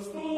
Christus.